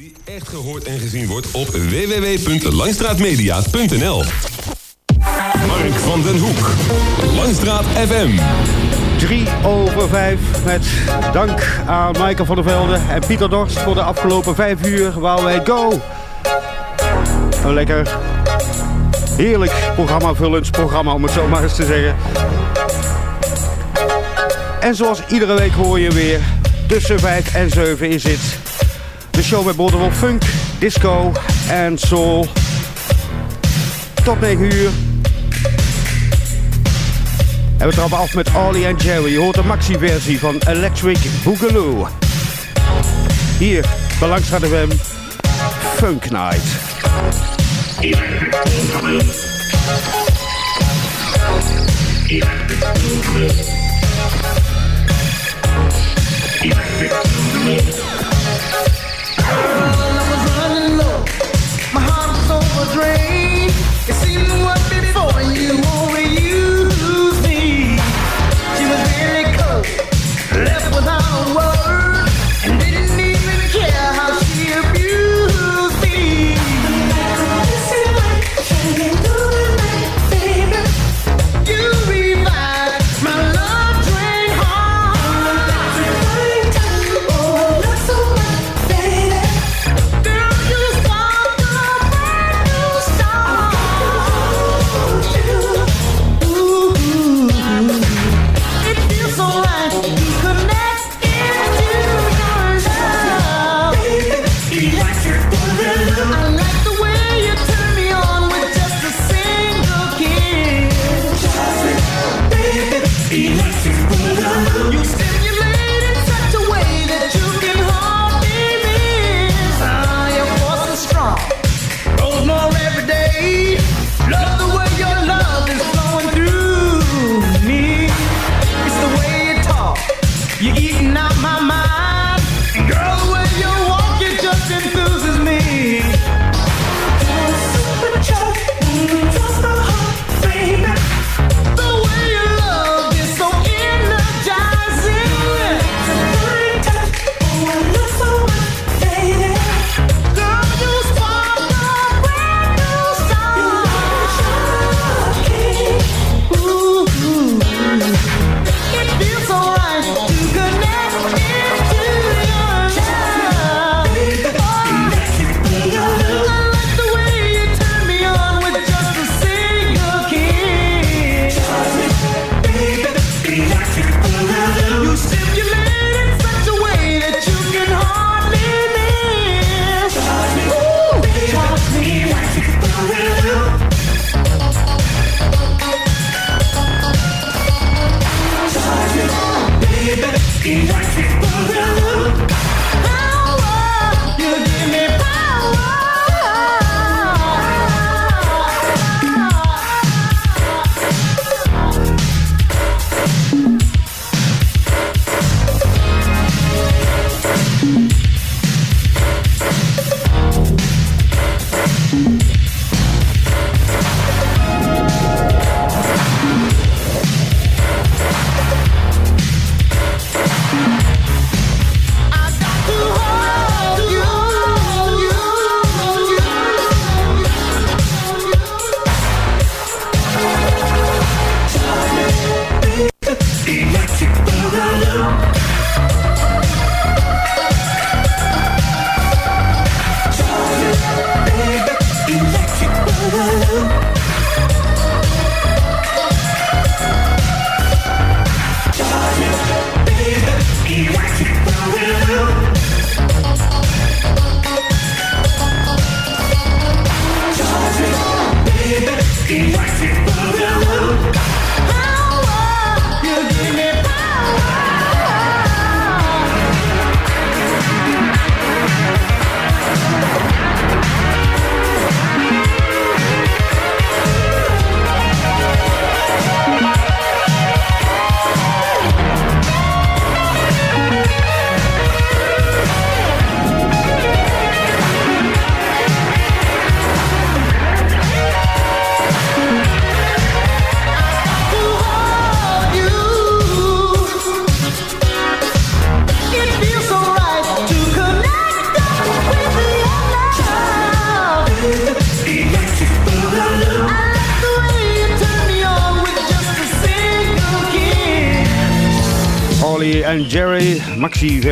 die echt gehoord en gezien wordt op www.langstraatmedia.nl. Mark van den Hoek, Langstraat FM. 3 over 5 met dank aan Michael van der Velde en Pieter Dorst voor de afgelopen 5 uur waar wij go. Een lekker heerlijk programma, vullend programma om het zo maar eens te zeggen. En zoals iedere week hoor je weer, tussen 5 en 7 is dit de show met Borderwolf Funk, Disco en Soul. Tot 9 uur. En we trappen af met Ollie en Jerry. Je hoort de maxi-versie van Electric Boogaloo. Hier, bij Langstraat FM, Funk Night.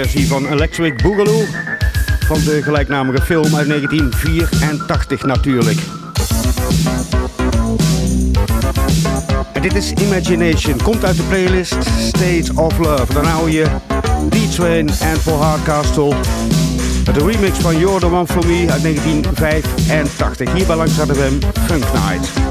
Maxi-versie van Electric Boogaloo. Van de gelijknamige film uit 1984 natuurlijk. En dit is Imagination, komt uit de playlist State of Love. Dan hou je D-Train en Paul Hardcastle. De remix van You're the One For Me uit 1985. Hier bij Langs Funk Night.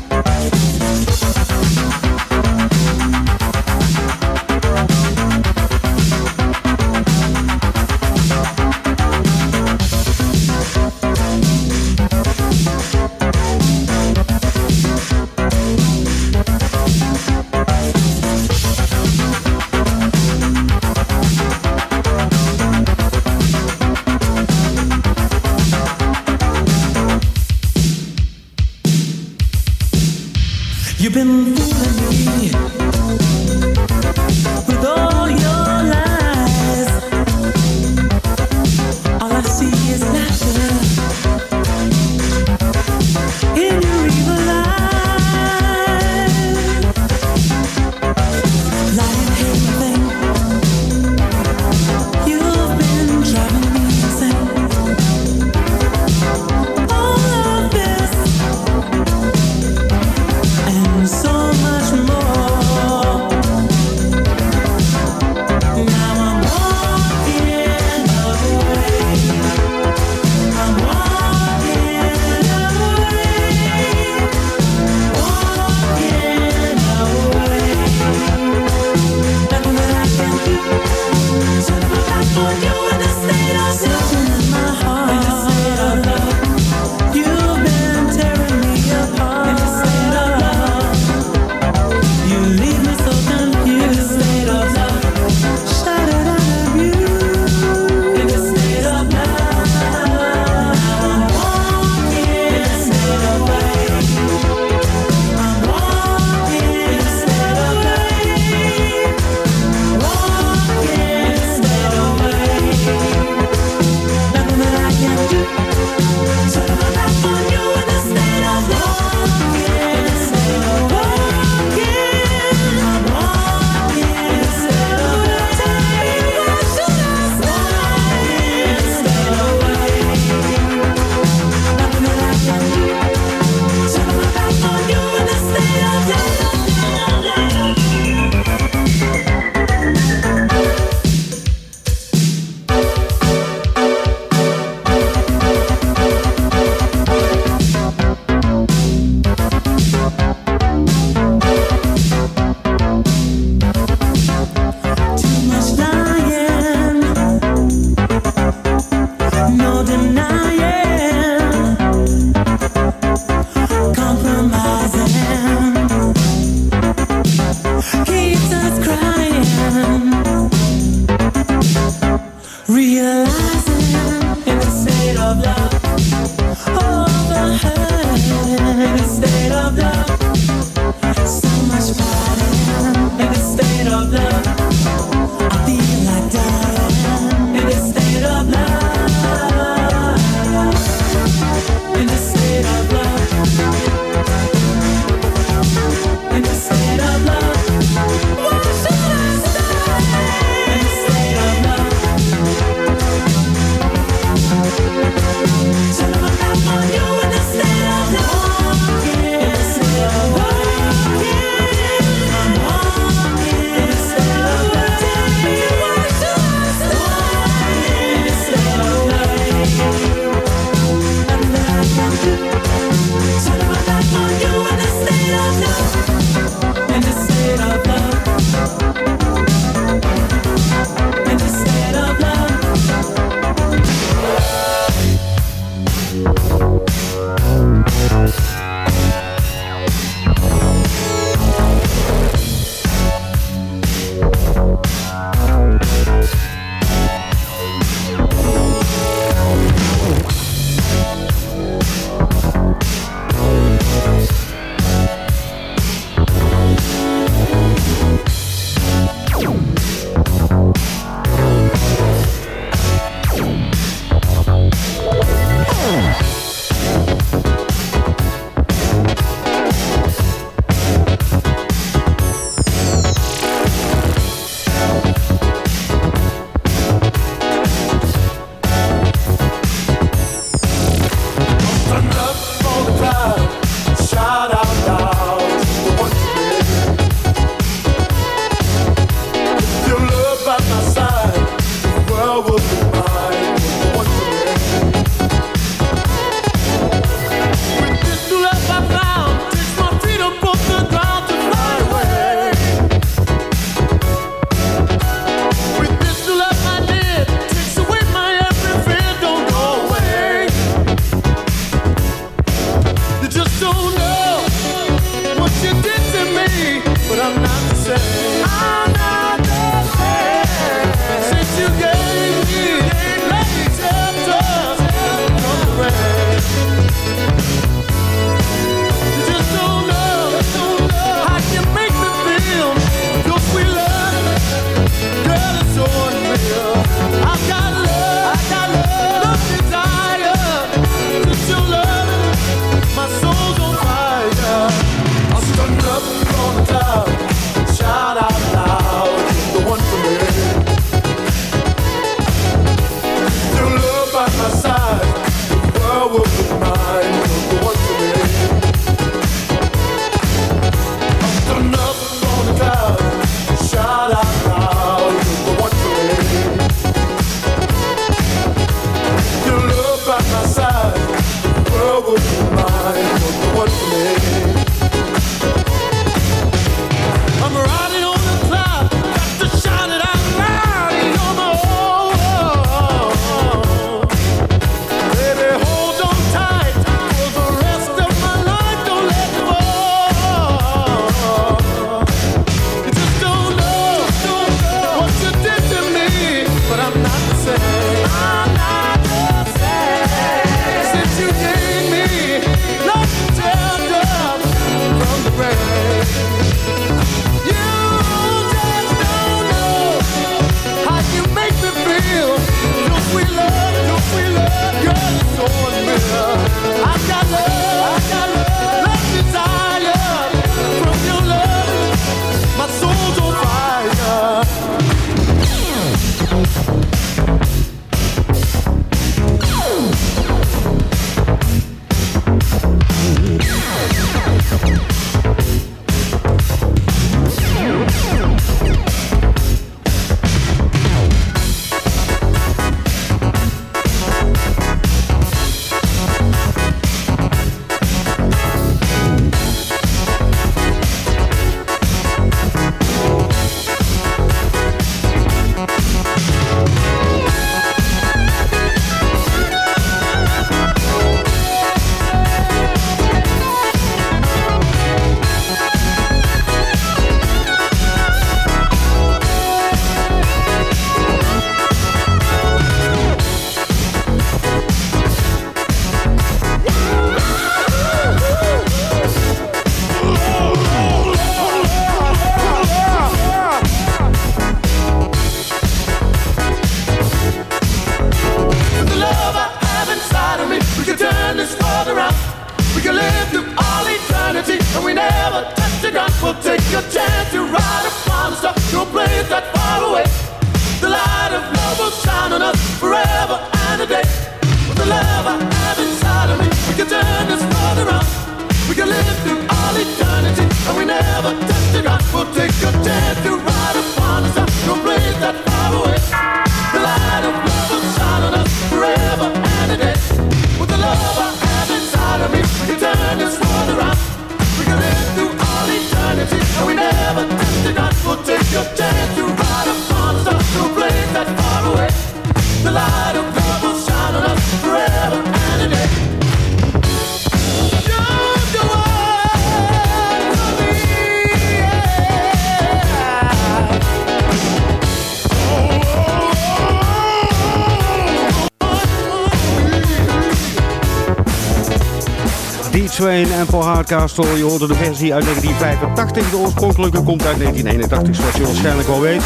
D-Train en Paul Hardcastle. Je hoorde de versie uit 1985. De oorspronkelijke komt uit 1981, zoals je waarschijnlijk wel weet.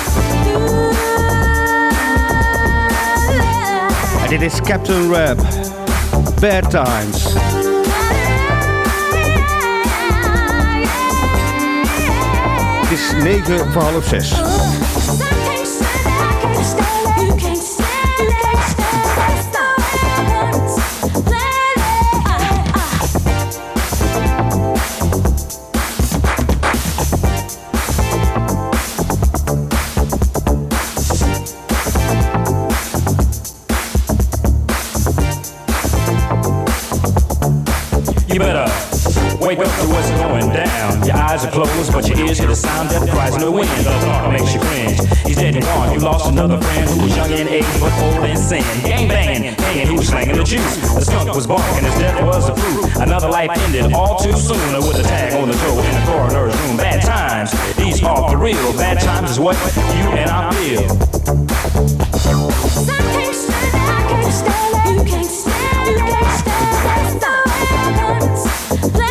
En dit is Captain Rap. Bad Times. Het is 9 voor half 6. Eyes are closed, but your ears hear the sound that cries in the wind. The thought makes you cringe. He's dead and gone. You lost another friend who was young in age but old in sin. Gang banging, hanging, he was slanging the juice. The skunk was barking, his death was the fruit. Another life ended all too soon with a tag on the toe in the coroner's room. Bad times, these are for real. Bad times is what you and I feel. The world evolves while inflation soars. The American dream is unseen for sure. And by act is where you work, protect the company law. The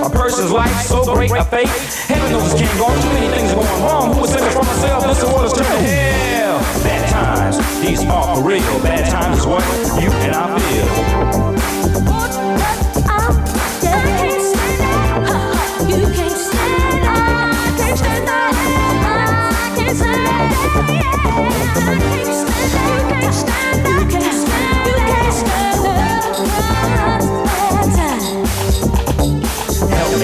a person's life so great a fate? Heaven knows it can't go on. Too many things are going wrong. Who would save us from ourselves? This world is turning hell. Bad times, these are for real. Bad times is what you and I feel. Help me,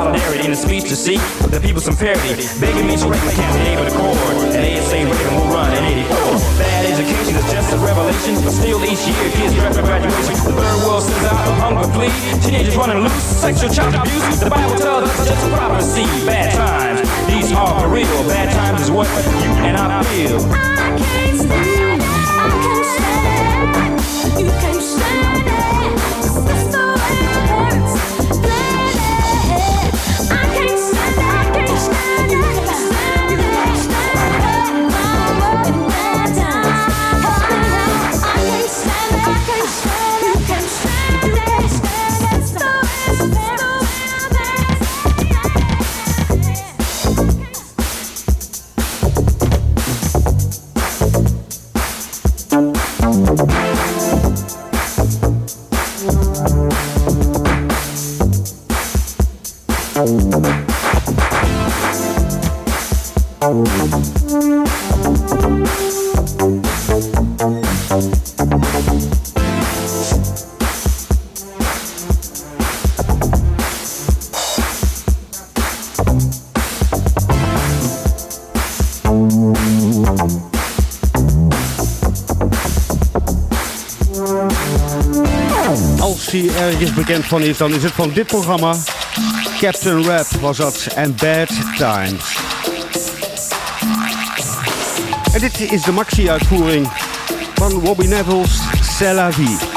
solidarity in a speech to seek the people some parity. Begging me to break my can't be able to accord. And ASA Reagan will run in 84. Bad education is just a revelation, but still each year kids draft for graduation. The third world sends out a hunger plea. Teenagers running loose, sexual child abuse. The Bible tells us just a prophecy. Bad times, these are for real. Bad times is what you and I feel. took is, dan is het van dit programma. Captain Rap was dat en Bad Times. En dit is de maxi-uitvoering van Robbie Neville's C'est vie.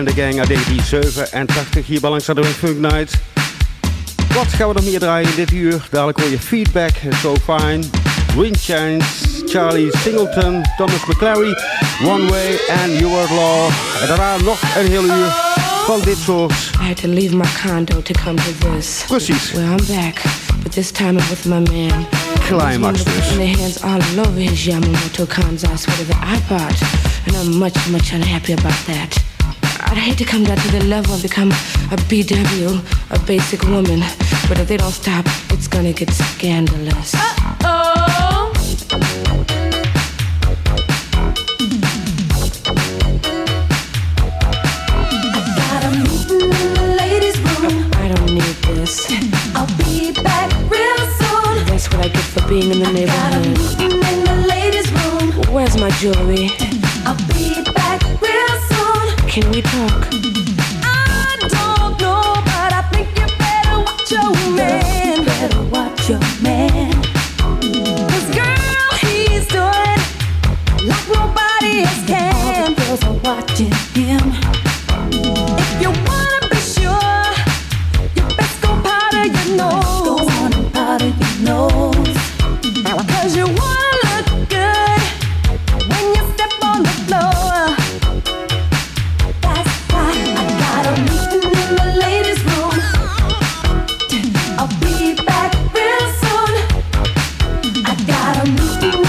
En de gang uit 1987 hier bij langs de Funk Night. Wat gaan we nog meer draaien in dit uur? Dadelijk hoor je Feedback, So Fine, Wind Chance, Charlie Singleton, Thomas McClary, One Way en You Are Law. En daarna nog een heel uur van dit soort. I had to leave my condo to come to this. Precies. Well, I'm back, but this time I'm with my man. Climax dus. In the hands all over his Yamamoto Kanzas with the iPod, and I'm much, much unhappy about that. I'd hate to come down to the level and become a BW, a basic woman, but if they don't stop, it's gonna get scandalous. Oh, Got a meeting in the ladies' room. I don't need this. I'll be back real soon. That's what I get for being in the Got a neighborhood. meeting in the ladies' room. Where's my jewelry? Can we talk? Got a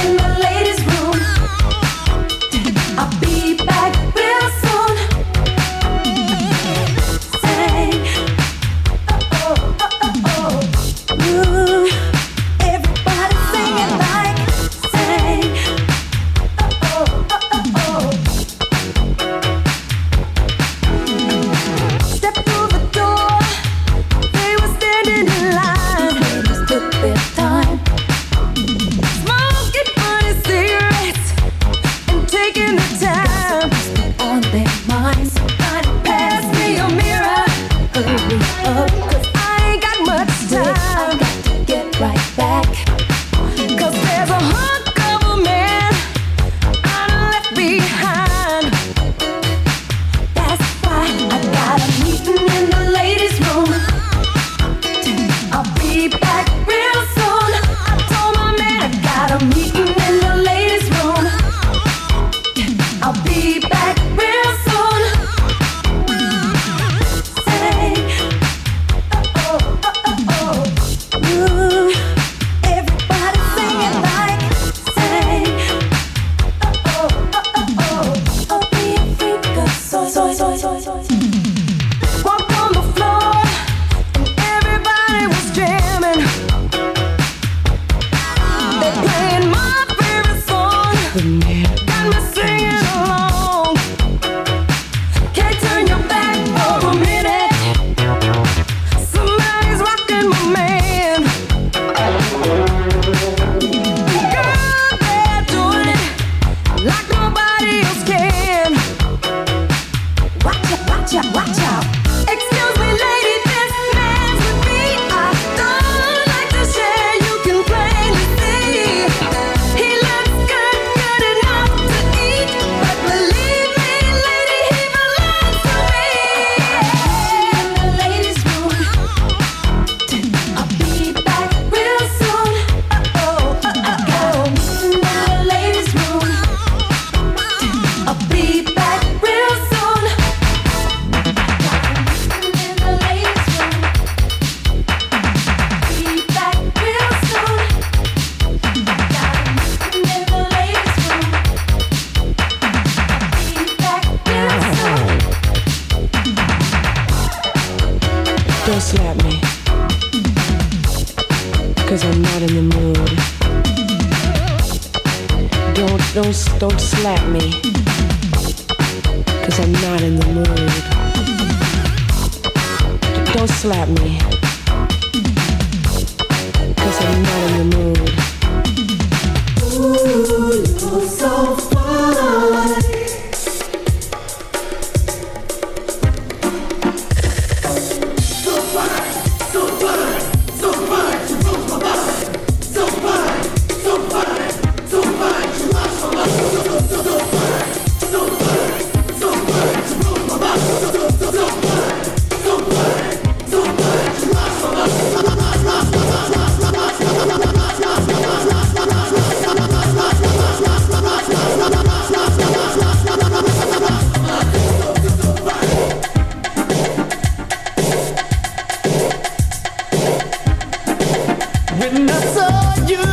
When I saw you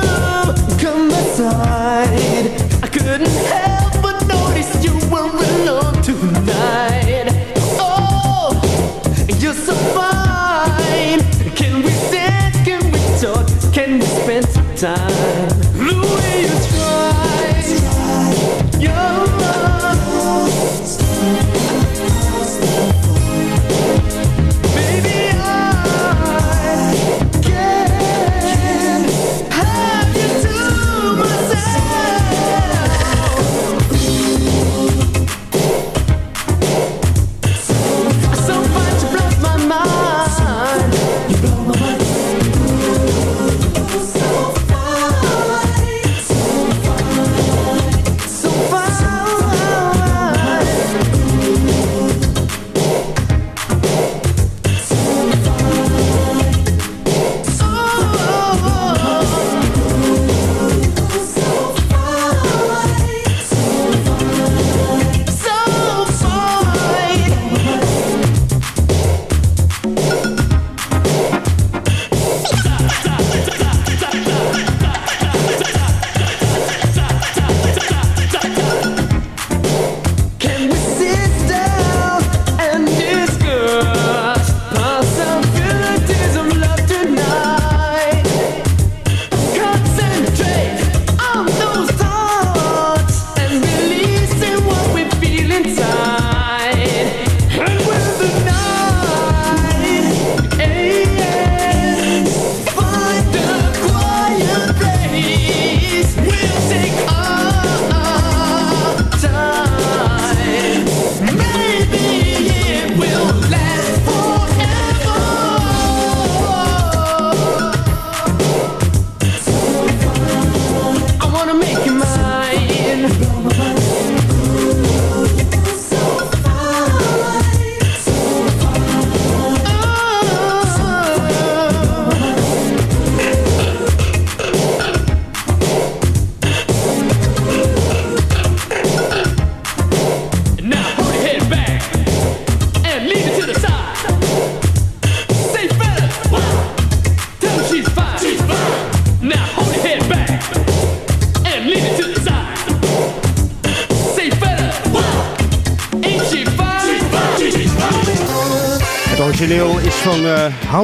come beside, I couldn't help but notice you were alone tonight. Oh, you're so fine. Can we dance? Can we talk? Can we spend some time?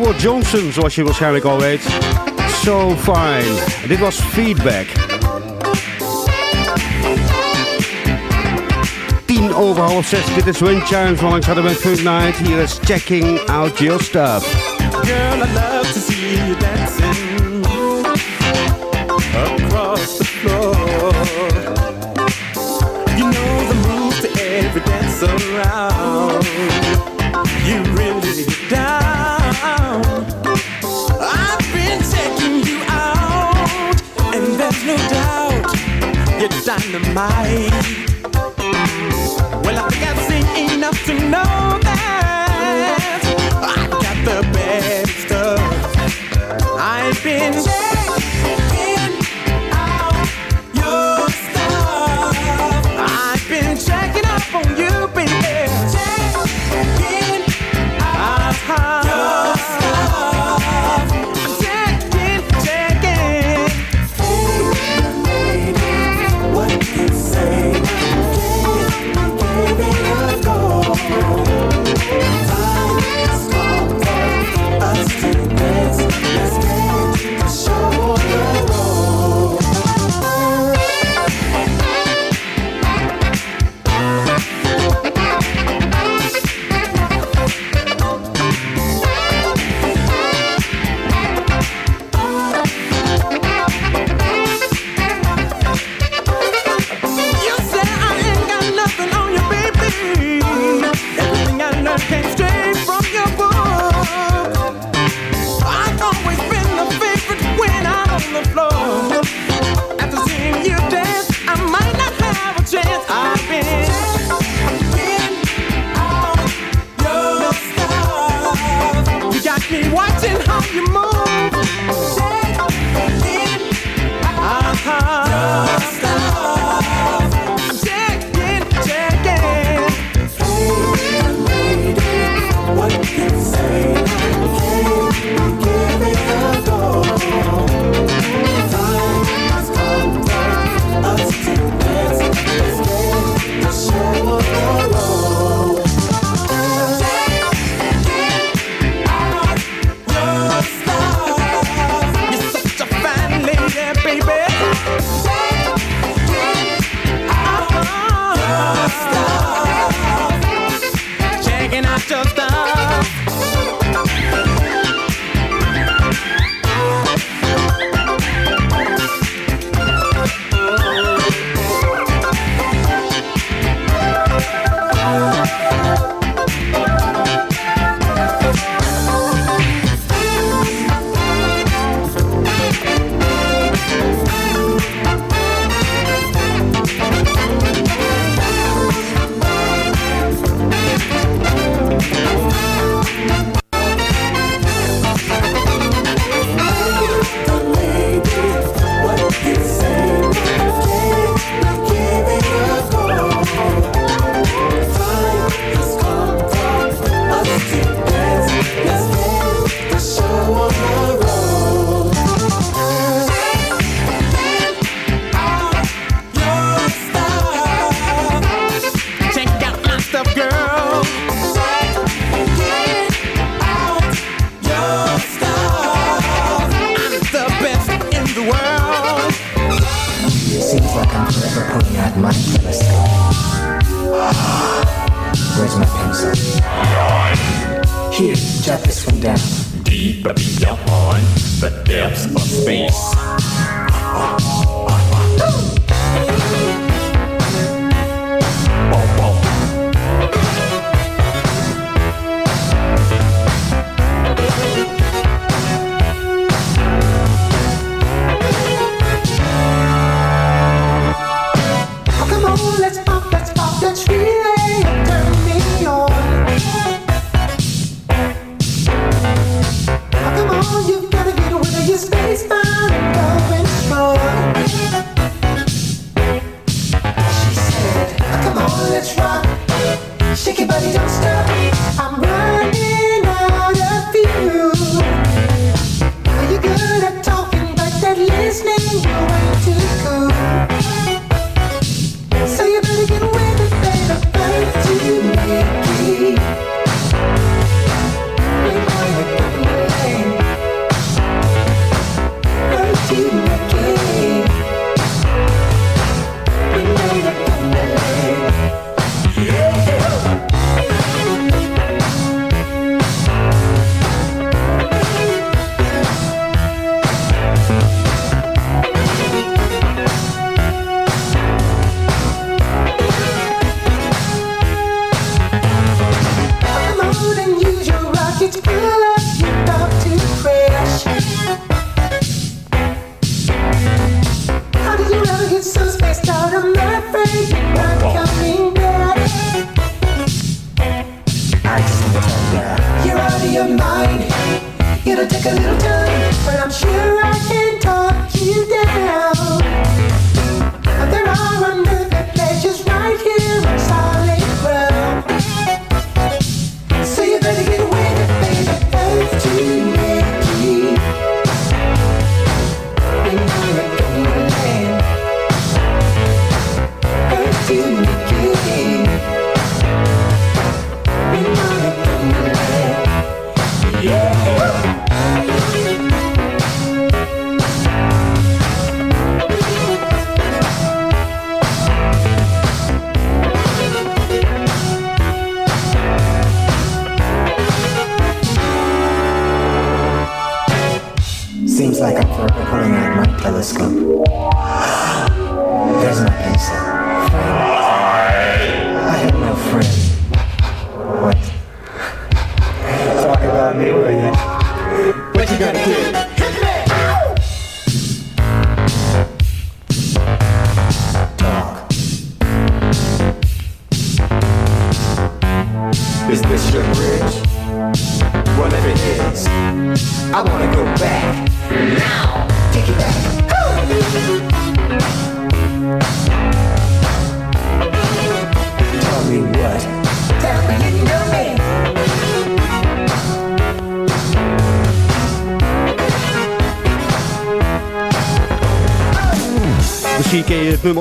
Howard Johnson, zoals je waarschijnlijk al weet. So fine. En dit was Feedback. 10 over half 6. Dit is Wind Chimes van Langs met Funk Night. Hier is Checking Out Your Stuff. Girl, I love to see you dancing across the floor. You know the to every dancer. the mic.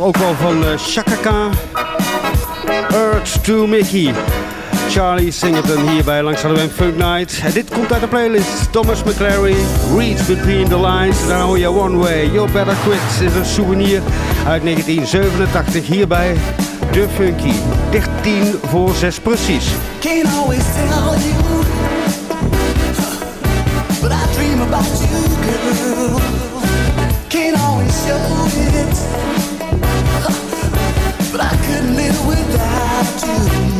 ook wel van eh, Shakaka. Earth to Mickey. Charlie Singleton hierbij Langs de Funk Night. En dit komt uit de playlist Thomas McClary, Read Between the Lines. Dan hoor je One Way, your Better Quit is een souvenir uit 1987 hierbij de Funky. 13 voor 6 precies. Can't always but I dream about you. Can't always. could live without you.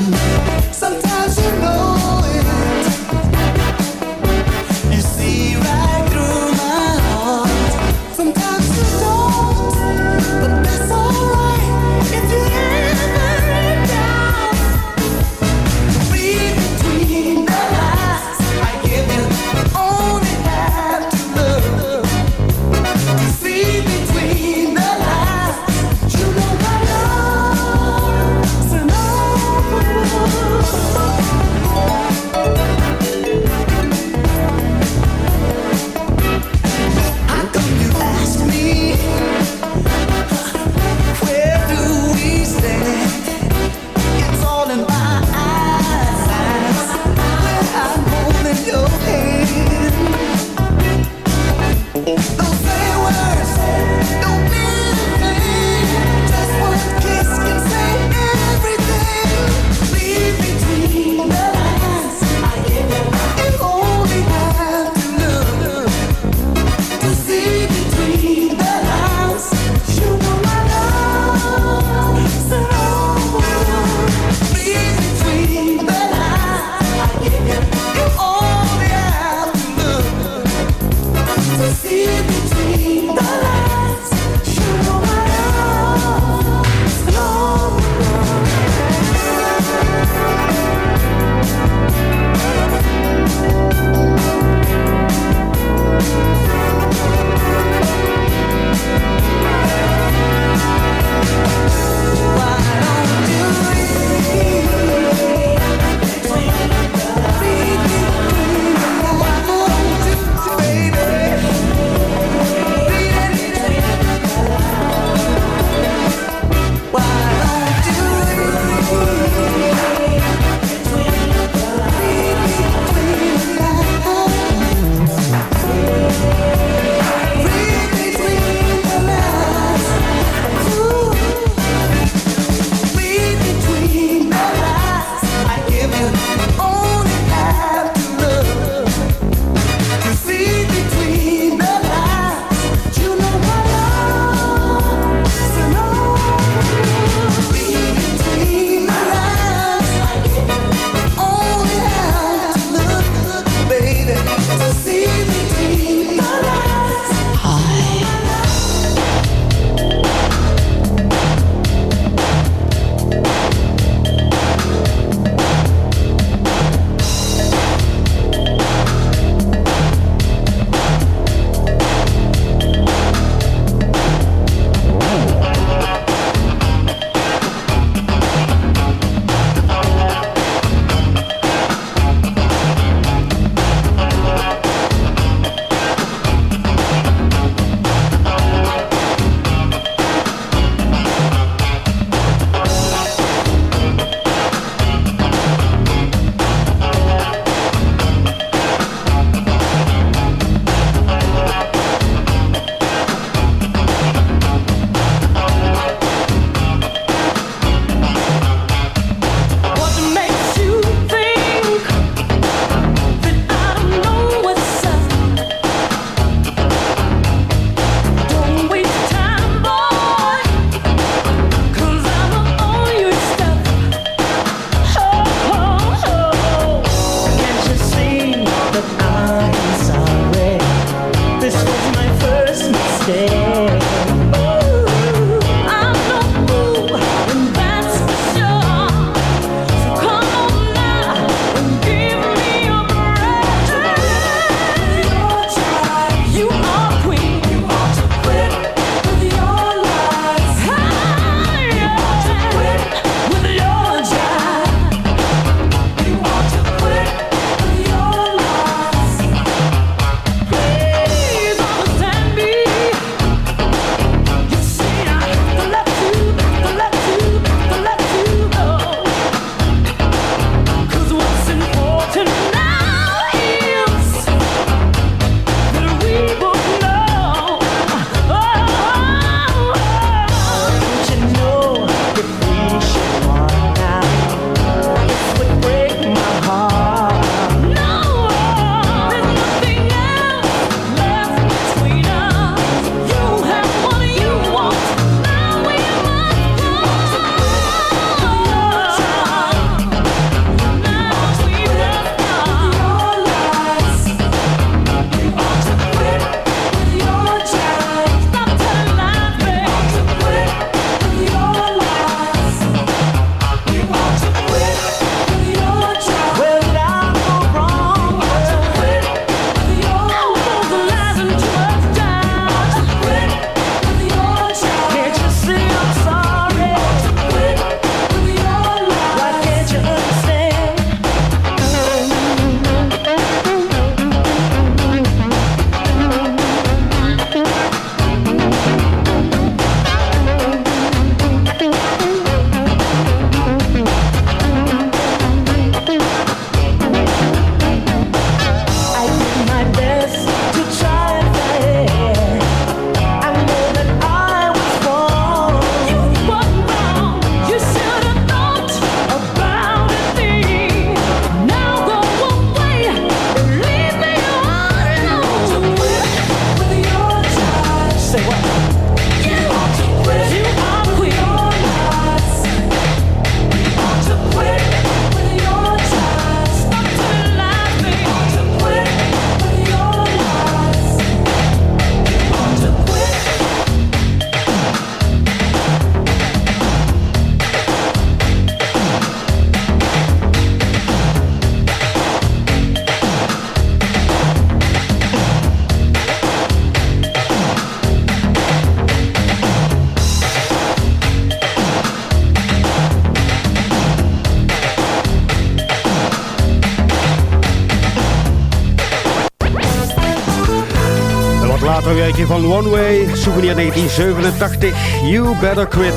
One Way, souvenir 1987, You Better Quit.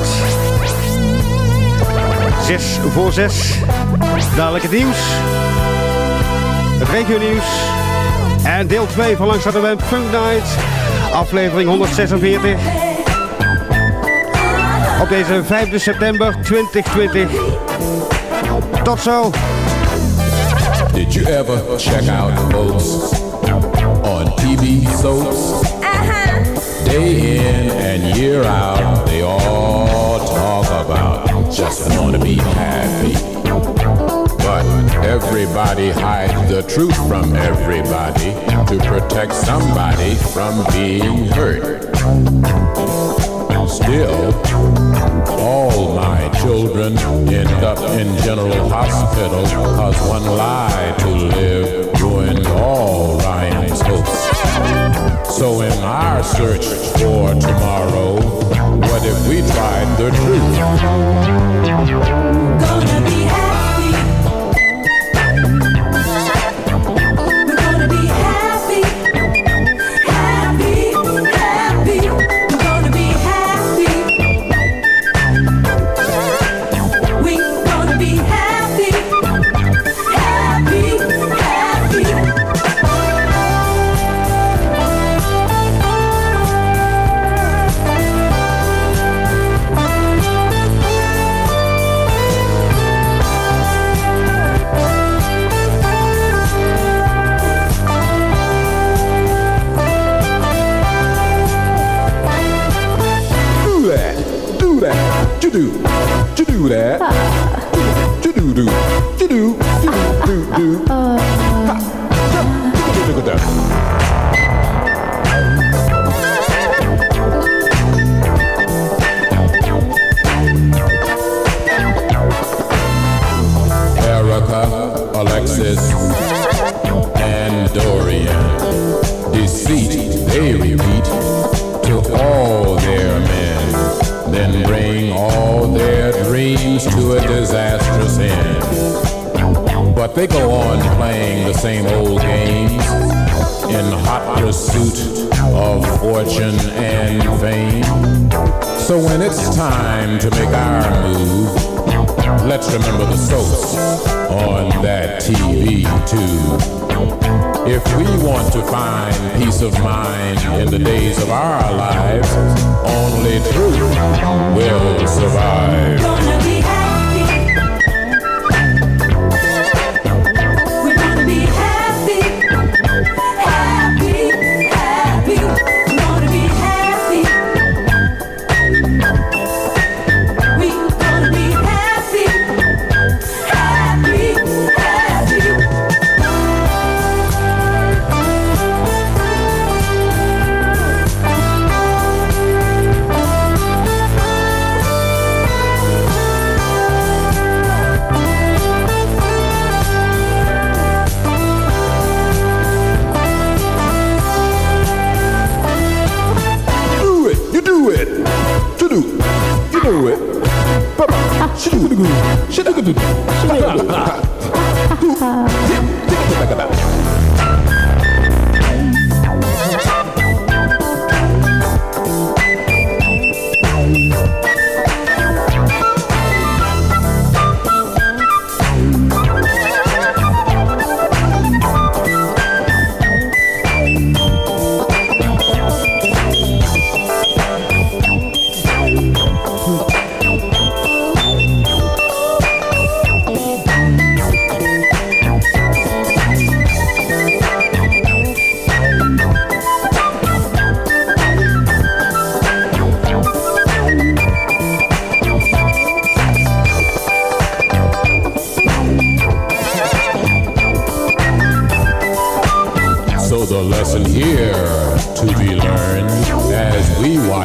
6 voor 6, dadelijk het nieuws, het regio nieuws en deel 2 van Langs de Web Funk Night, aflevering 146. Op deze 5 september 2020. Tot zo! Did you ever check out folks on TV soaps? Day in and year out, they all talk about just wanna be happy. But everybody hides the truth from everybody to protect somebody from being hurt. Still, all my children end up in General Hospital cause one lie to live ruined all Ryan's hopes. So in our search for tomorrow, what if we tried the truth?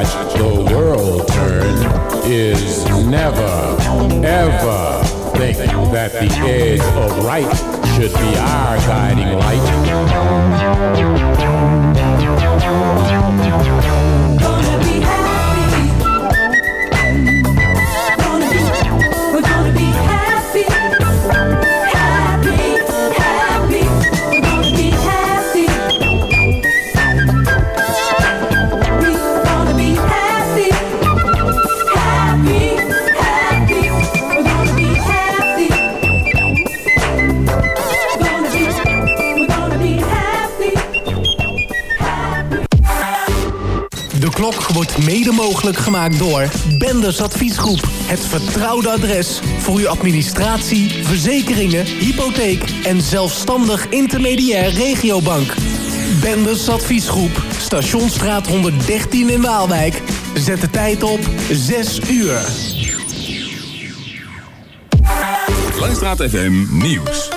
Watch the world turn is never, ever think that the edge of right should be our guiding light. Wordt mede mogelijk gemaakt door Benders Adviesgroep. Het vertrouwde adres voor uw administratie, verzekeringen, hypotheek en zelfstandig intermediair regiobank. Benders Adviesgroep, Stationsstraat 113 in Waalwijk. Zet de tijd op 6 uur. Langstraat FM Nieuws.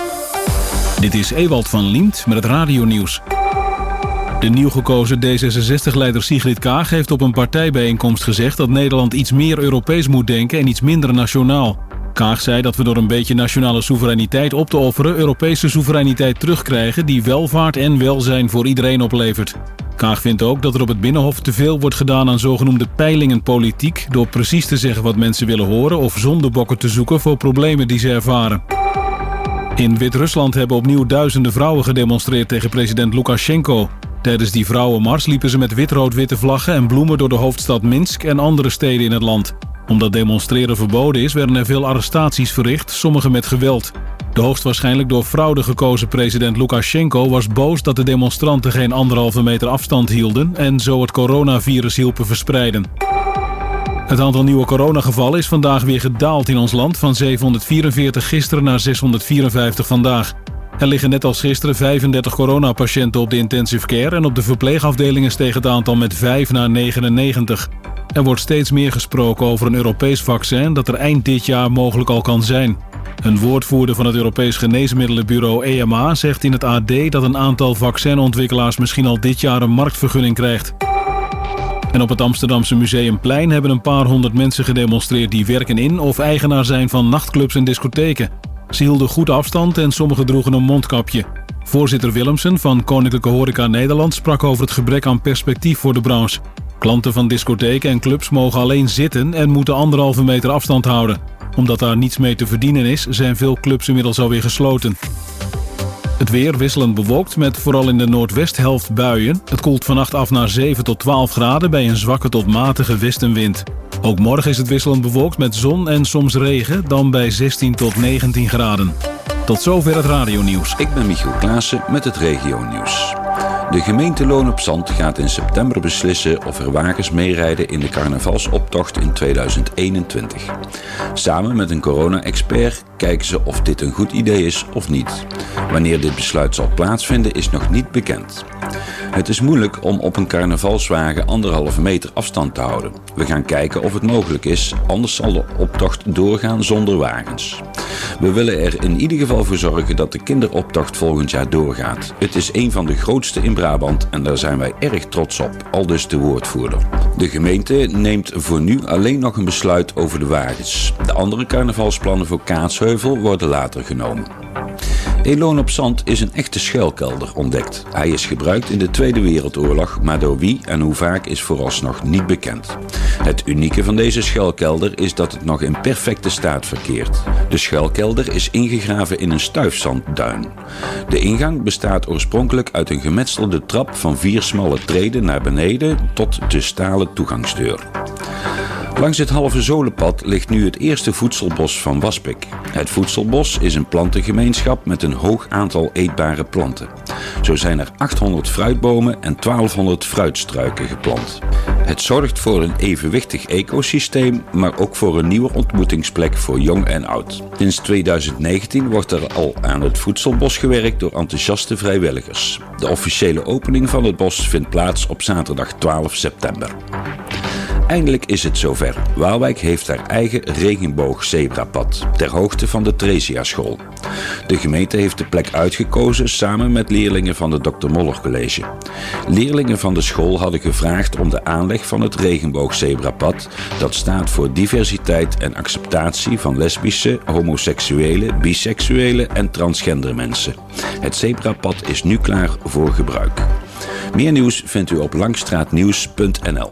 Dit is Ewald van Liemt met het radionieuws. De nieuw gekozen D66-leider Sigrid Kaag heeft op een partijbijeenkomst gezegd dat Nederland iets meer Europees moet denken en iets minder nationaal. Kaag zei dat we door een beetje nationale soevereiniteit op te offeren Europese soevereiniteit terugkrijgen die welvaart en welzijn voor iedereen oplevert. Kaag vindt ook dat er op het Binnenhof te veel wordt gedaan aan zogenoemde peilingenpolitiek door precies te zeggen wat mensen willen horen of zondebokken te zoeken voor problemen die ze ervaren. In Wit-Rusland hebben opnieuw duizenden vrouwen gedemonstreerd tegen president Lukashenko. Tijdens die vrouwenmars liepen ze met wit-rood-witte vlaggen en bloemen door de hoofdstad Minsk en andere steden in het land. Omdat demonstreren verboden is, werden er veel arrestaties verricht, sommige met geweld. De hoogstwaarschijnlijk door fraude gekozen president Lukashenko was boos dat de demonstranten geen anderhalve meter afstand hielden en zo het coronavirus hielpen verspreiden. Het aantal nieuwe coronagevallen is vandaag weer gedaald in ons land van 744 gisteren naar 654 vandaag. Er liggen net als gisteren 35 coronapatiënten op de intensive care en op de verpleegafdelingen steeg het aantal met 5 naar 99. Er wordt steeds meer gesproken over een Europees vaccin dat er eind dit jaar mogelijk al kan zijn. Een woordvoerder van het Europees Geneesmiddelenbureau EMA zegt in het AD dat een aantal vaccinontwikkelaars misschien al dit jaar een marktvergunning krijgt. En op het Amsterdamse Museumplein hebben een paar honderd mensen gedemonstreerd die werken in of eigenaar zijn van nachtclubs en discotheken. Ze hielden goed afstand en sommigen droegen een mondkapje. Voorzitter Willemsen van Koninklijke Horeca Nederland sprak over het gebrek aan perspectief voor de branche. Klanten van discotheken en clubs mogen alleen zitten en moeten anderhalve meter afstand houden. Omdat daar niets mee te verdienen is, zijn veel clubs inmiddels alweer gesloten. Het weer wisselend bewolkt met vooral in de noordwesthelft buien. Het koelt vannacht af naar 7 tot 12 graden bij een zwakke tot matige westenwind. Ook morgen is het wisselend bewolkt met zon en soms regen, dan bij 16 tot 19 graden. Tot zover het radionieuws. Ik ben Michiel Klaassen met het regionieuws. De gemeente Loon op Zand gaat in september beslissen of er wagens meerijden in de carnavalsoptocht in 2021. Samen met een corona-expert kijken ze of dit een goed idee is of niet. Wanneer dit besluit zal plaatsvinden is nog niet bekend. Het is moeilijk om op een carnavalswagen anderhalve meter afstand te houden. We gaan kijken of het mogelijk is, anders zal de optocht doorgaan zonder wagens. We willen er in ieder geval voor zorgen dat de kinderoptocht volgend jaar doorgaat. Het is een van de grootste Brabant en daar zijn wij erg trots op, al dus de woordvoerder. De gemeente neemt voor nu alleen nog een besluit over de wagens. De andere carnavalsplannen voor Kaatsheuvel worden later genomen. Eloon op Zand is een echte schuilkelder ontdekt. Hij is gebruikt in de Tweede Wereldoorlog, maar door wie en hoe vaak is vooralsnog niet bekend. Het unieke van deze schuilkelder is dat het nog in perfecte staat verkeert. De schuilkelder is ingegraven in een stuifzandduin. De ingang bestaat oorspronkelijk uit een gemetselde trap van vier smalle treden naar beneden tot de stalen toegangsdeur. Langs het halve zolenpad ligt nu het eerste voedselbos van Waspik. Het voedselbos is een plantengemeenschap met een hoog aantal eetbare planten. Zo zijn er 800 fruitbomen en 1200 fruitstruiken geplant. Het zorgt voor een evenwichtig ecosysteem, maar ook voor een nieuwe ontmoetingsplek voor jong en oud. Sinds 2019 wordt er al aan het voedselbos gewerkt door enthousiaste vrijwilligers. De officiële opening van het bos vindt plaats op zaterdag 12 september. Eindelijk is het zover. Waalwijk heeft haar eigen regenboogzebrapad ter hoogte van de Theresia School. De gemeente heeft de plek uitgekozen samen met leerlingen van de Dr. Moller College. Leerlingen van de school hadden gevraagd om de aanleg van het regenboogzebrapad, dat staat voor diversiteit en acceptatie van lesbische, homoseksuele, biseksuele en transgender mensen. Het zebrapad is nu klaar voor gebruik. Meer nieuws vindt u op langstraatnieuws.nl.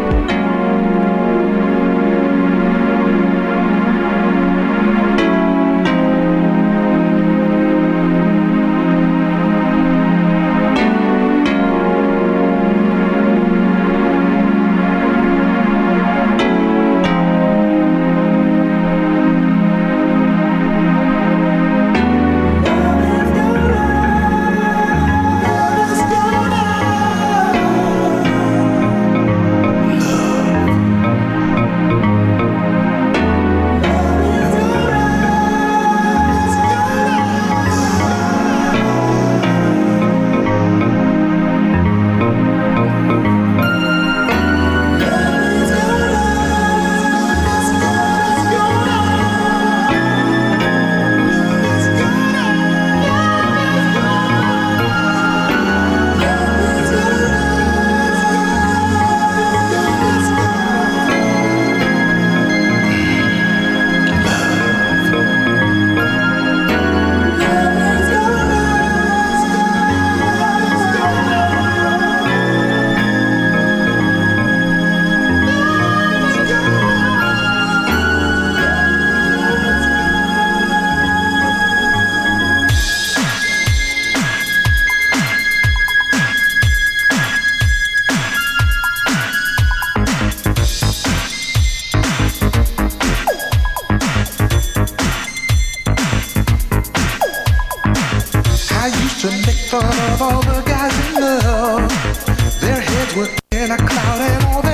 to make fun of all the guys in love. Their heads were in a cloud and all that.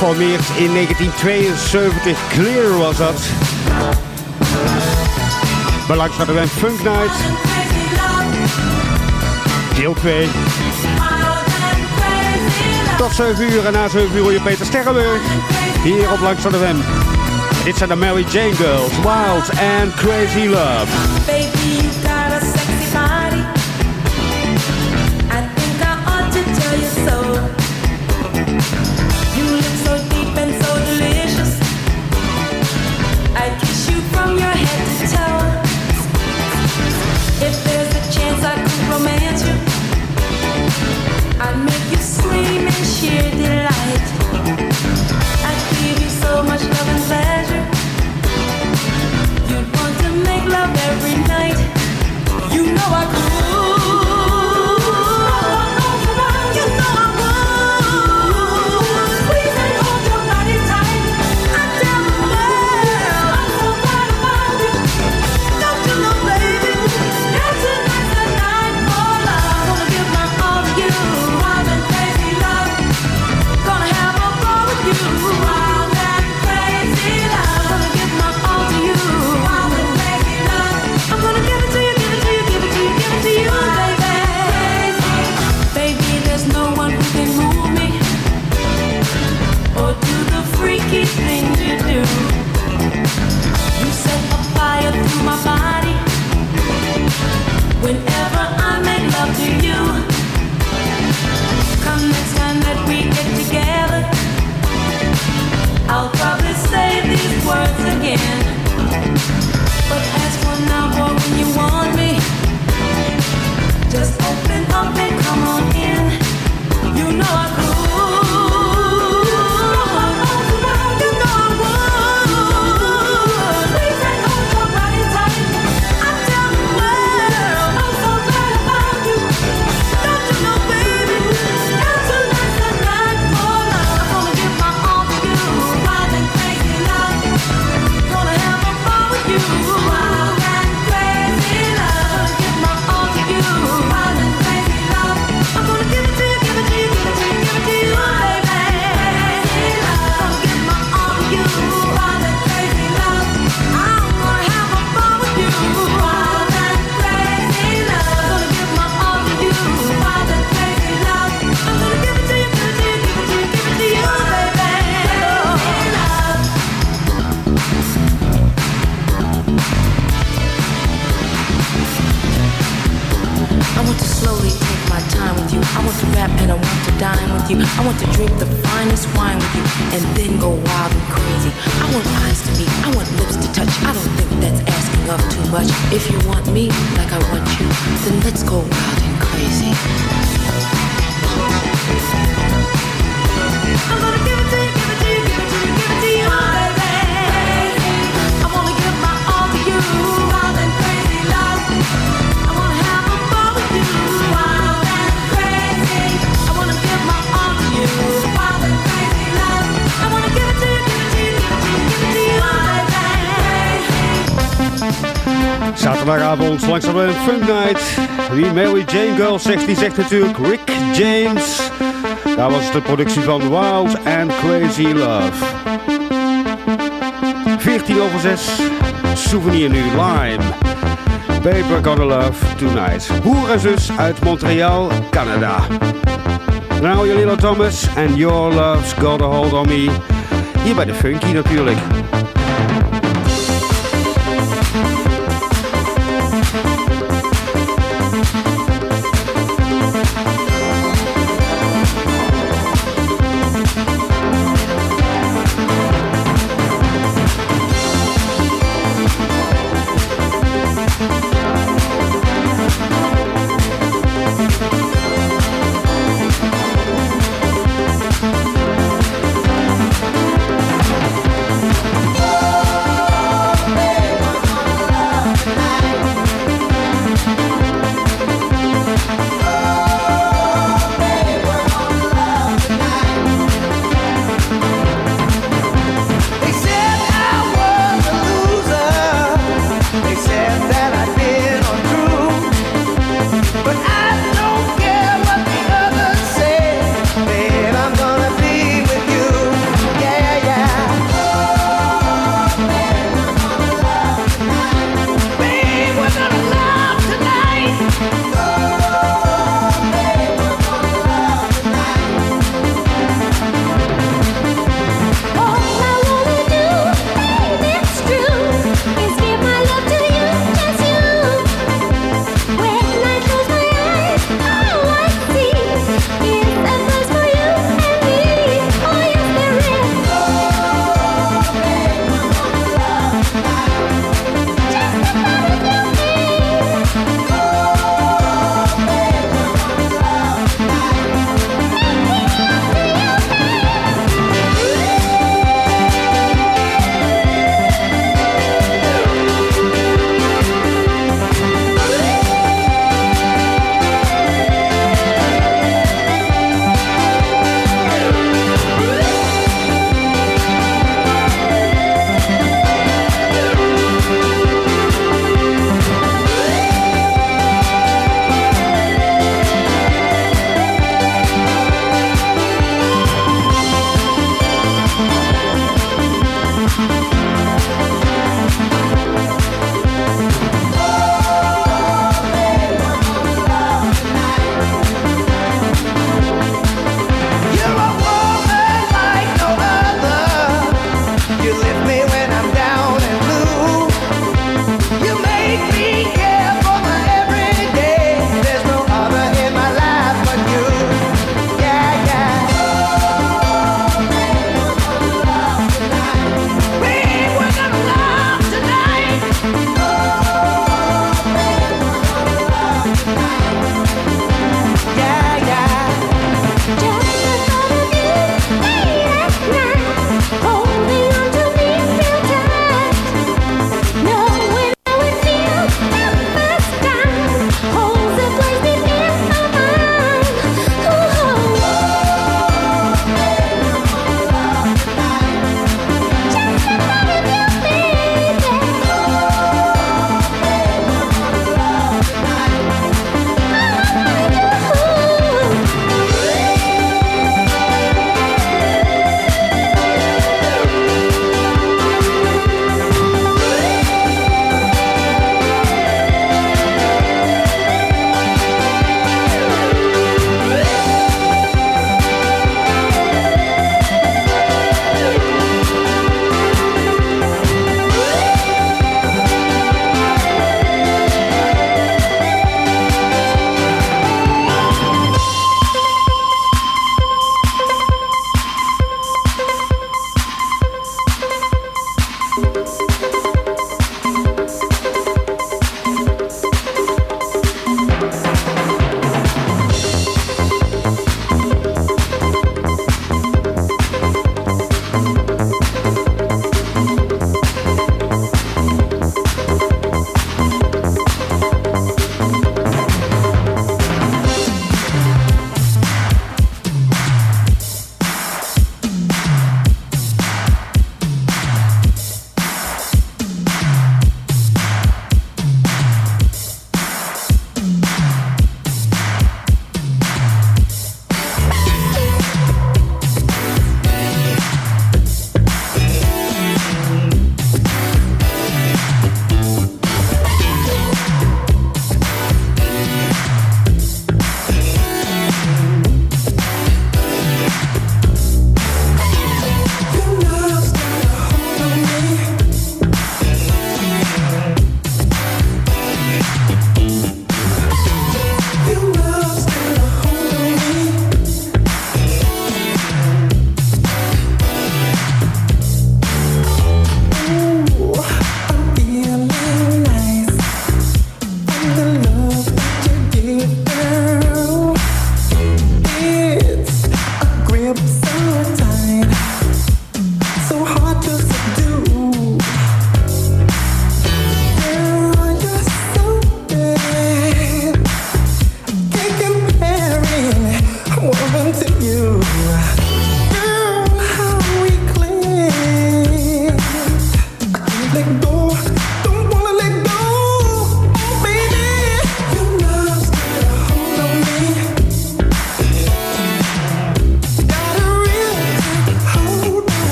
geformeerd in 1972. Clear was dat. Belangs de wij Funk Night. Deel 2. Tot 7 uur en na 7 uur hoor je Peter Sterrenburg. Hier op Langs van de Wem. Dit zijn de Mary Jane Girls. Wild and Crazy Love. zaterdagavond langzaam een Funk Night. Wie Mary Jane Girl zegt, die zegt natuurlijk Rick James. Daar was de productie van Wild and Crazy Love. 14 over 6, souvenir nu, Lime. Paper Gonna Love Tonight. Boerenzus uit Montreal, Canada. Now your little Thomas and your love's gotta hold on me. Hier bij de Funky natuurlijk.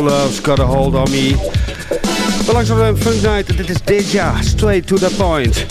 Love's Got a Hold on Me. Belangzaam Funk Night, dit is Deja, straight to the point.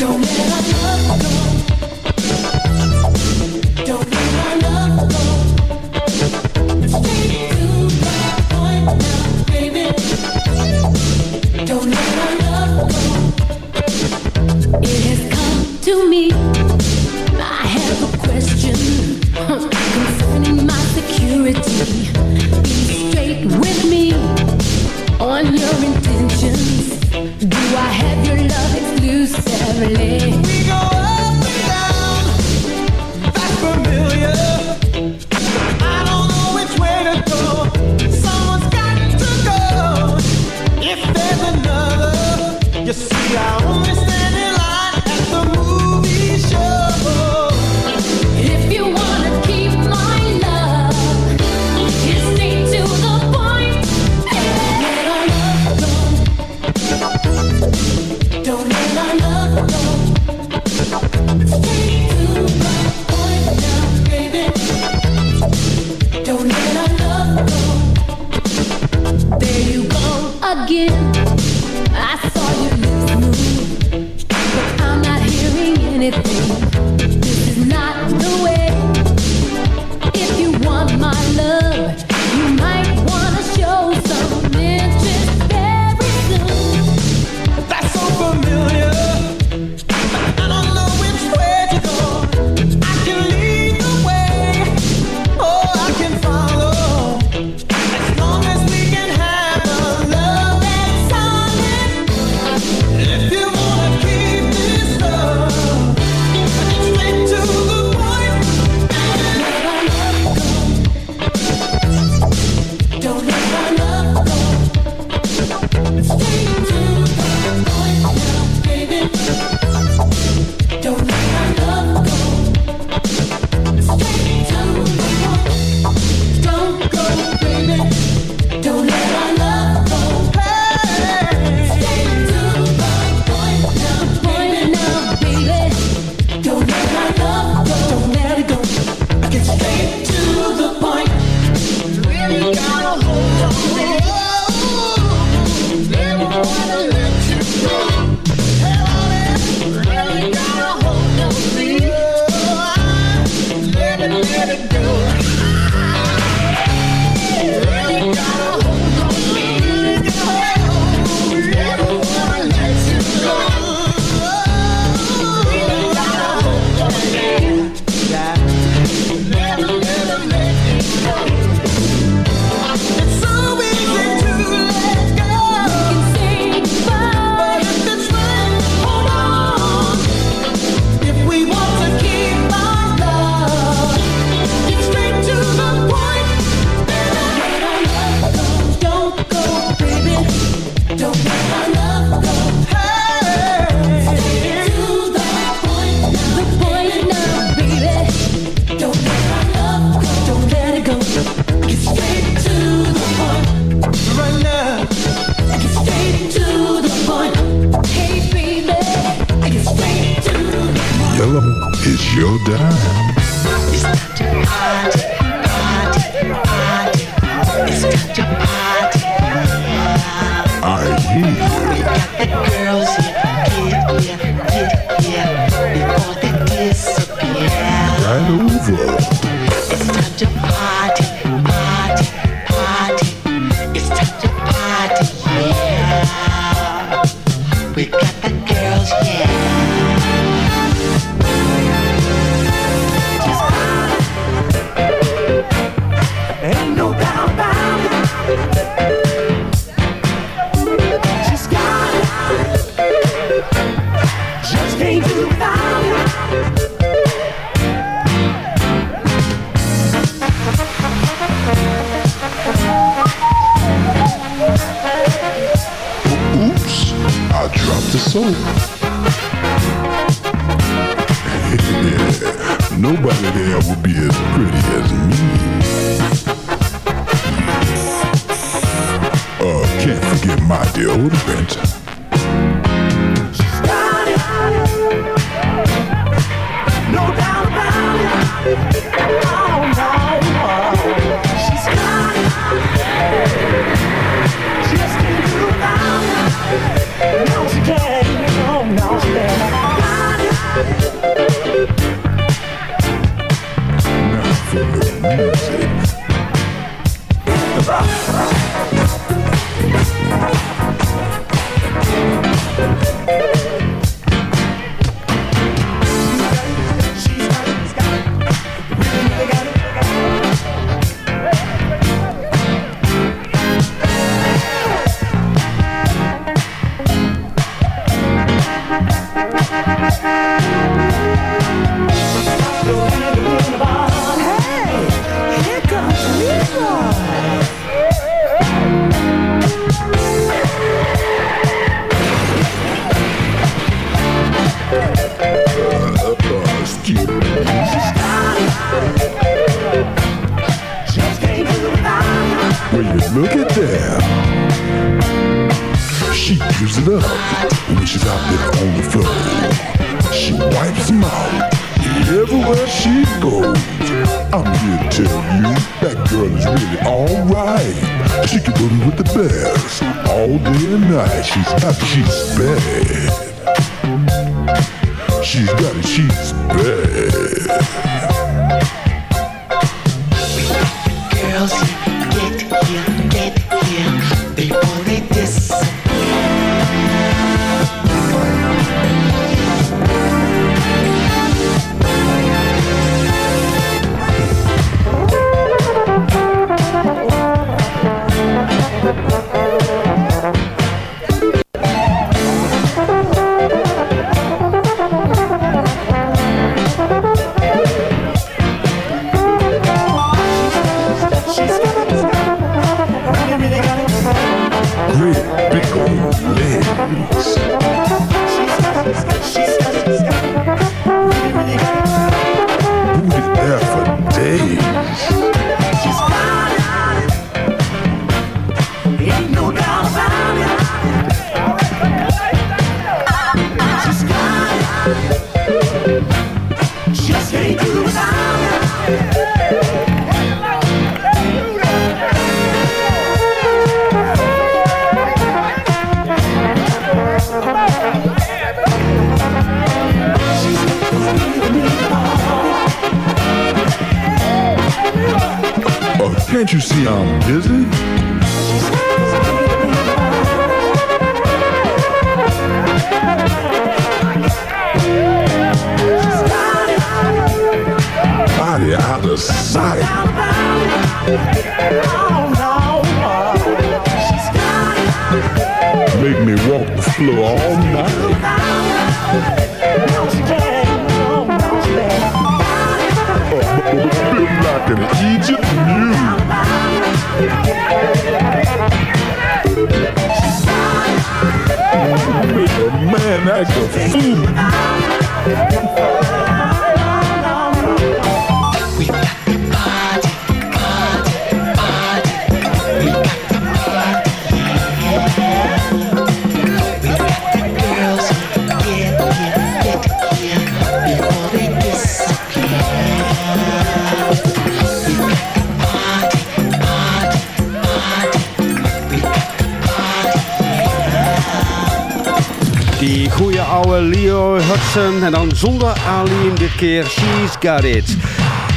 die goede oude Leo Hudson. En dan zonder Aline dit keer She's Got It.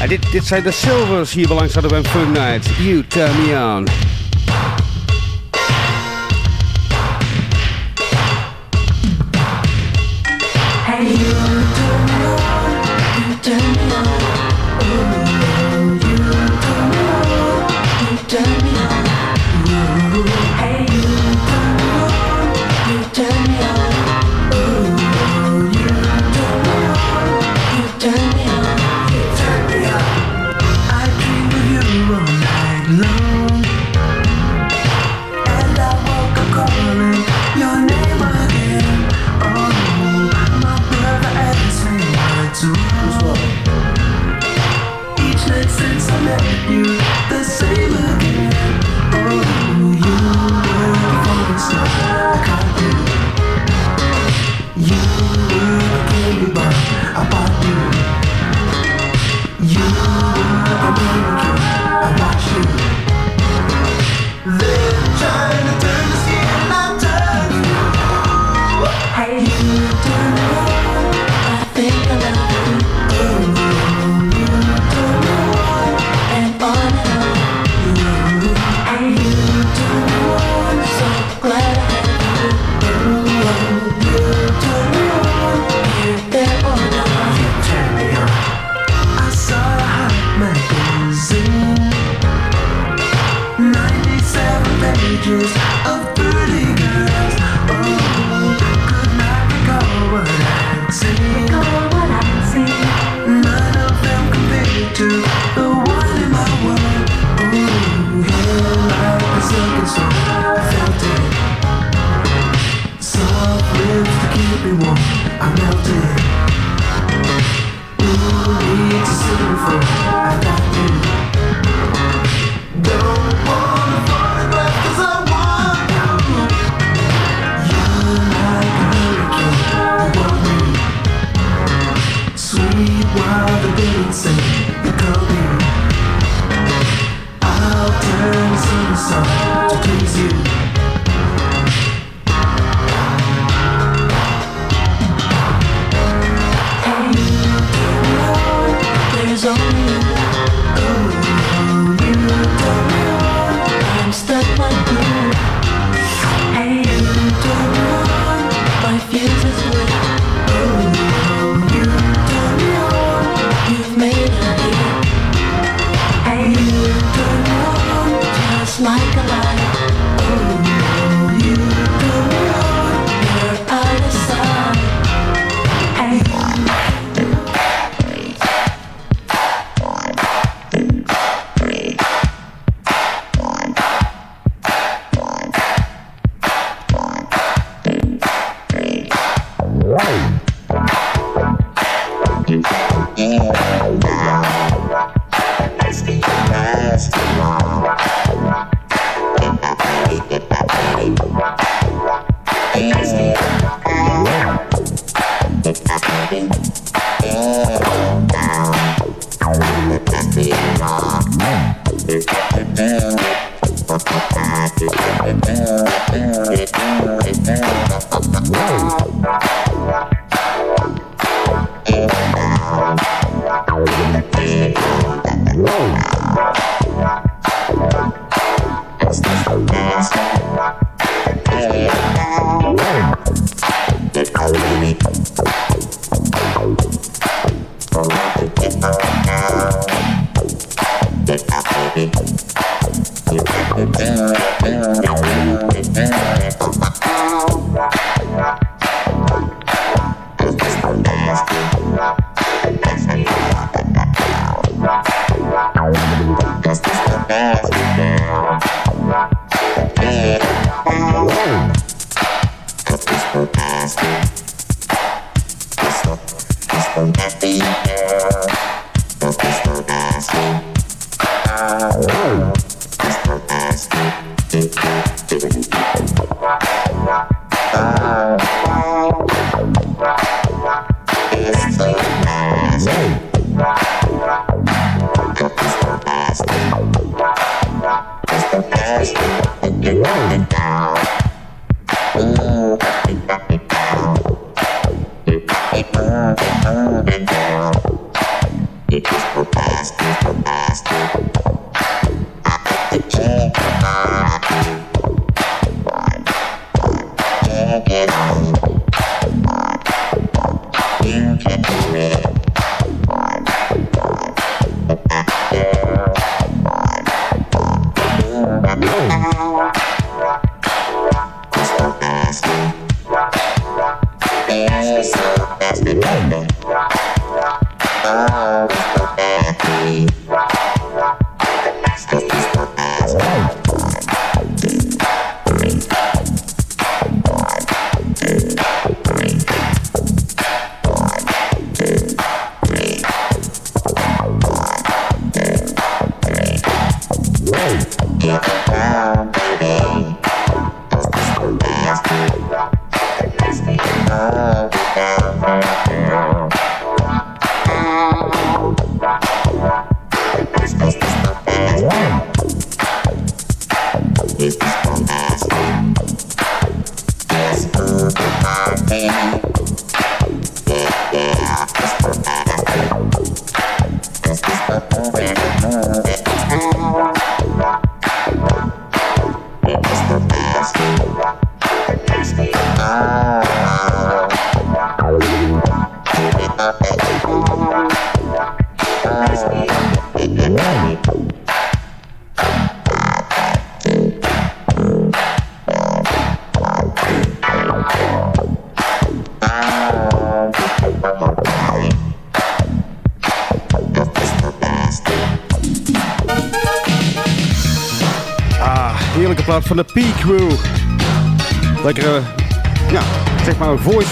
En dit, dit zijn de Silvers hier belangs hadden bij Fun Night. You Turn Me On.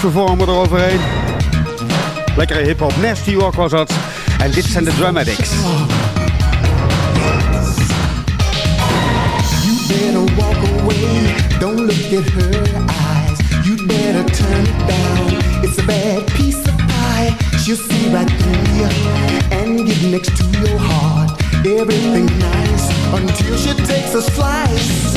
Performer eroverheen. Lekkere hip-hop nasty rock was dat. En dit zijn de Dramatics. You better walk away, don't look at her eyes. You better turn it down. It's a bad piece of pie. She'll see right through you and get next to your heart. Everything nice until she takes a slice.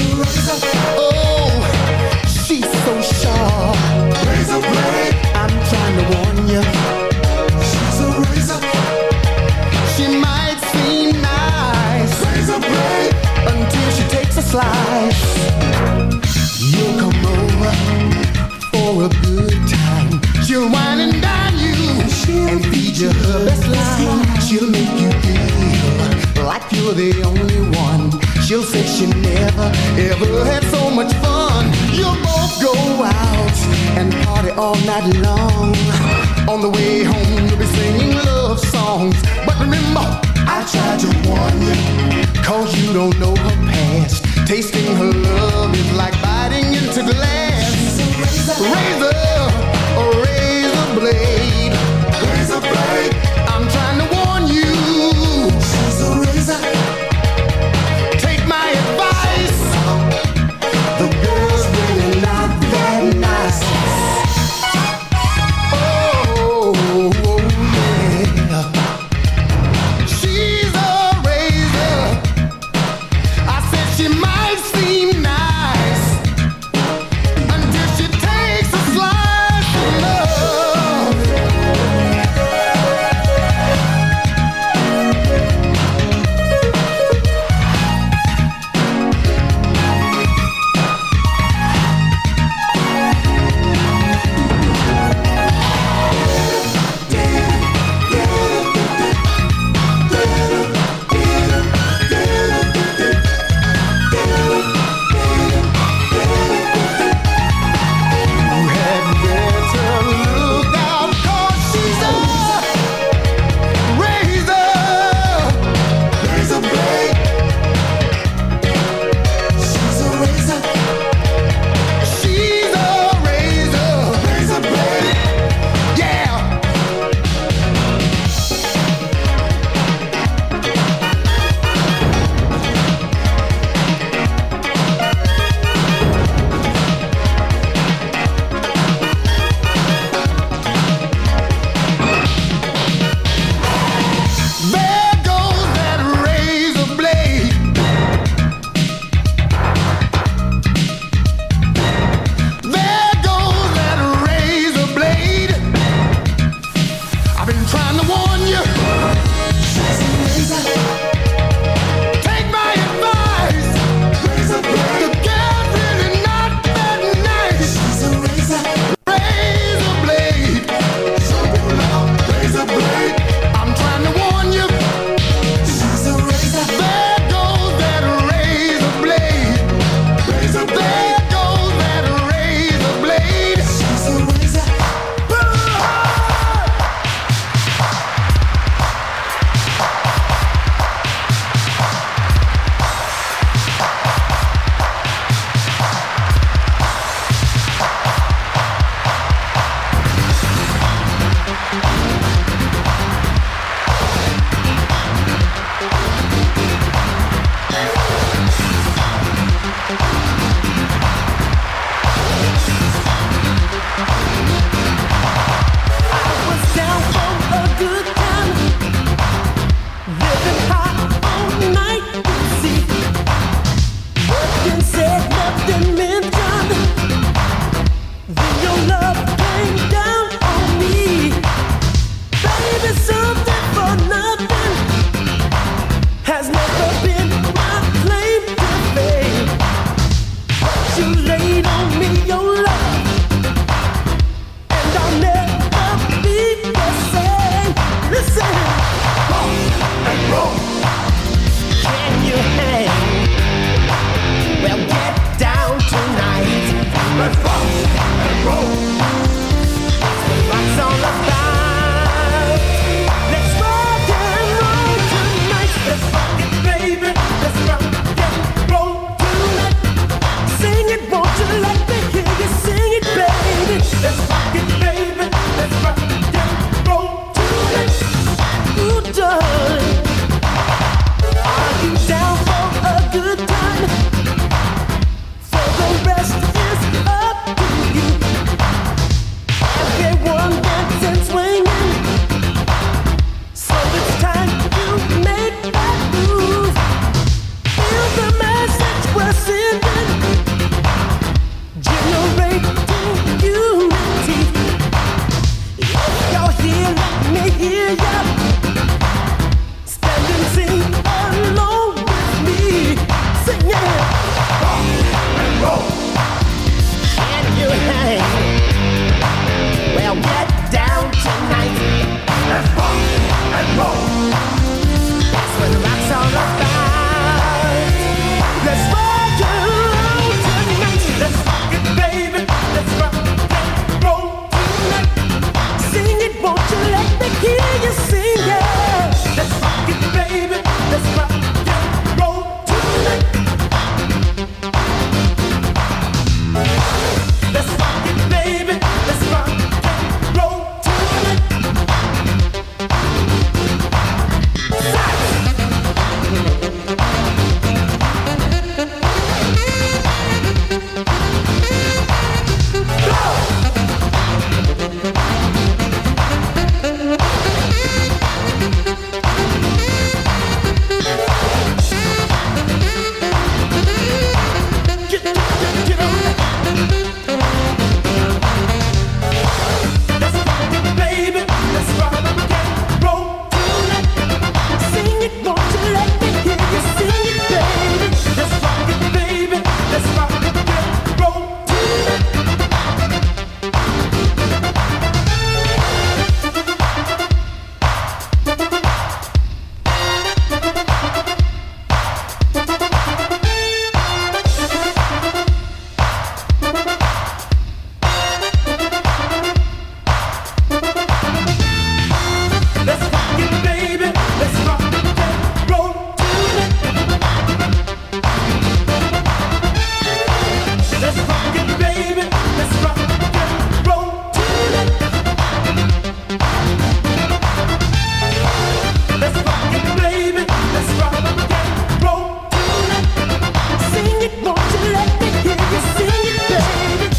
You're the only one. She'll say she never ever had so much fun. You'll both go out and party all night long. On the way home, you'll be singing love songs. But remember, I tried to warn you, cause you don't know her past. Tasting her love is like biting into glass. Razor, a oh, razor blade.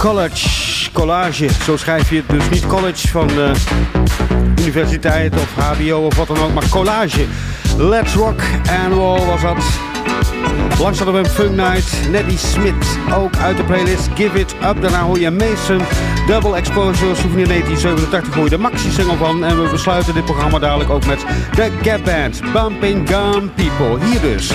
College. Collage, zo schrijf je het dus. Niet college van uh, universiteit of HBO of wat dan ook, maar collage. Let's rock and roll was dat. Langs hadden we een Funk Night. Neddy Smit ook uit de playlist. Give It Up. Daarna hoor je Mason. Double Exposure Souvenir 1987 hoor je de maxi-single van. En we besluiten dit programma dadelijk ook met The Gap Band. Bumping gum People. Hier dus.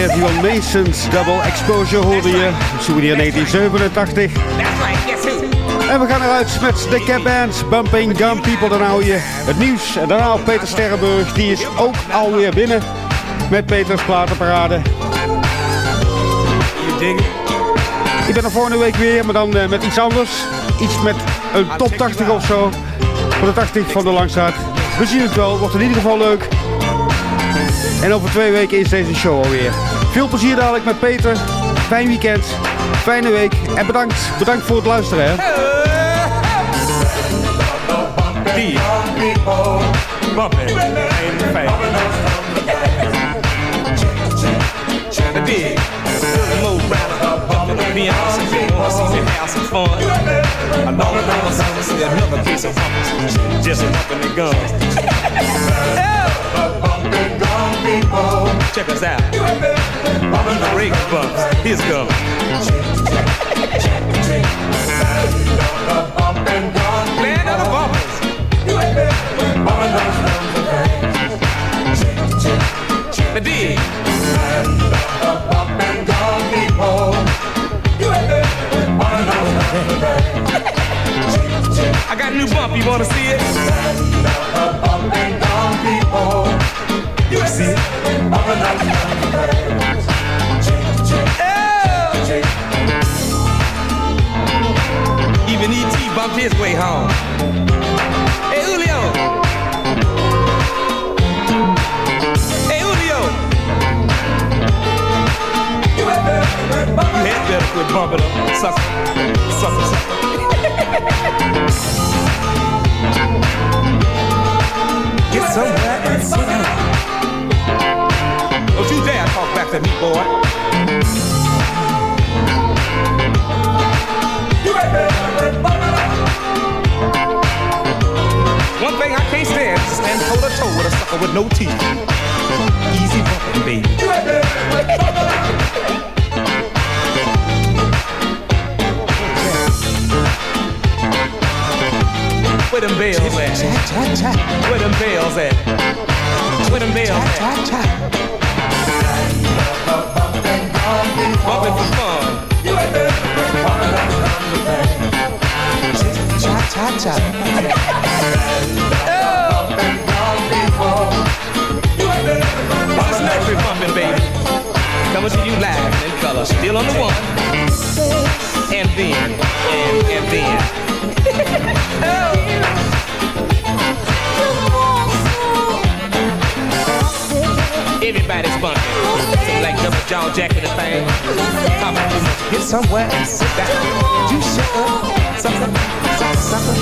De maxi-versie van Mason's Double Exposure hoorde je. Souvenir 1987. En we gaan eruit met de Cap Band, Bumping Gun People. Dan hou je het nieuws. En daarna Peter Sterrenburg, die is ook alweer binnen met Peters Platenparade. Ik ben er volgende week weer, maar dan eh, met iets anders. Iets met een top 80 of zo. Voor de 80 van de Langstraat. We zien het wel, wordt in ieder geval leuk. En over twee weken is deze show alweer. Veel plezier dadelijk met Peter. Fijn weekend, fijne week en bedankt, bedankt voor het luisteren. Hè. Check us out. The bumps. Here's go. Got a new bump. You wanna see it? You see it? Even E.T. bumped his way home. Hey, Julio. Hey, Julio. You had better quit bumping up. Sucker. Sucker, sucker. Get somewhere and sit down. Don't you dare talk back to me, boy. One thing I can't stand is stand toe to toe with a sucker with no teeth. Easy bumping, baby. Where them bells at? Where them bells at? Where them bells at? Bumping for fun. And then, and and then. Everybody's bumping. Some like double jaw jacket and thing. Too much. Get somewhere and sit down. You shut up. Sucker, sucker.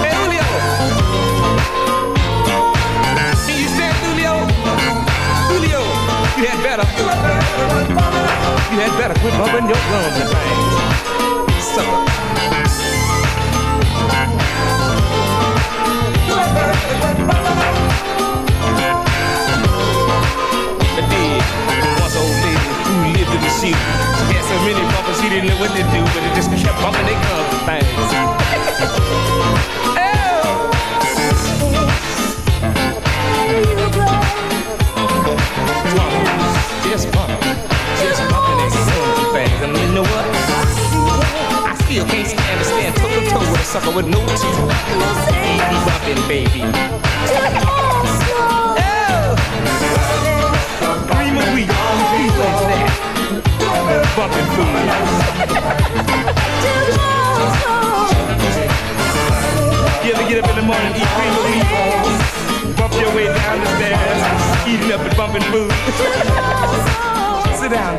Hey, Julio. Can you stand Julio? Julio, you had better. You had better quit bumping your drums and things. She had so many bumpers she didn't know what to do, but it just kept bumping guns and things. Oh! Things. And you know what? I still can't stand to stand toe to toe with a sucker with no teeth. Bumping, baby. Cream of wheat, wheat like that. Bumping food. Get up in the morning eat your way the stairs, up bumping food. Sit down.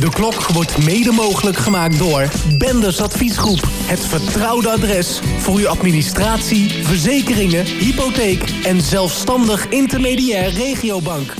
De klok wordt mede mogelijk gemaakt door Benders Adviesgroep. Het vertrouwde adres voor uw administratie, verzekeringen, hypotheek en zelfstandig intermediair regiobank.